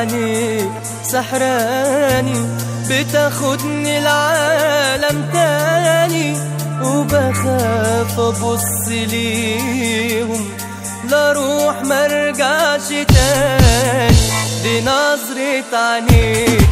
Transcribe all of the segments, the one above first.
عليك سحراني بتاخدني العالم تاني. وبخاف أبص ليهم لا روح مرجعش تاني. دي نظرة عينيك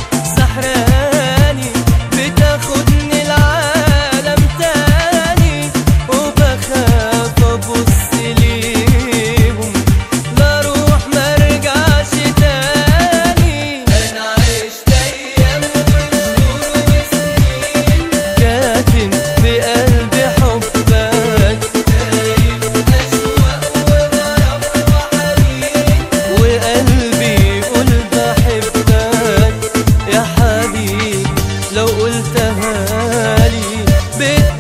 لو قلتها لي بيت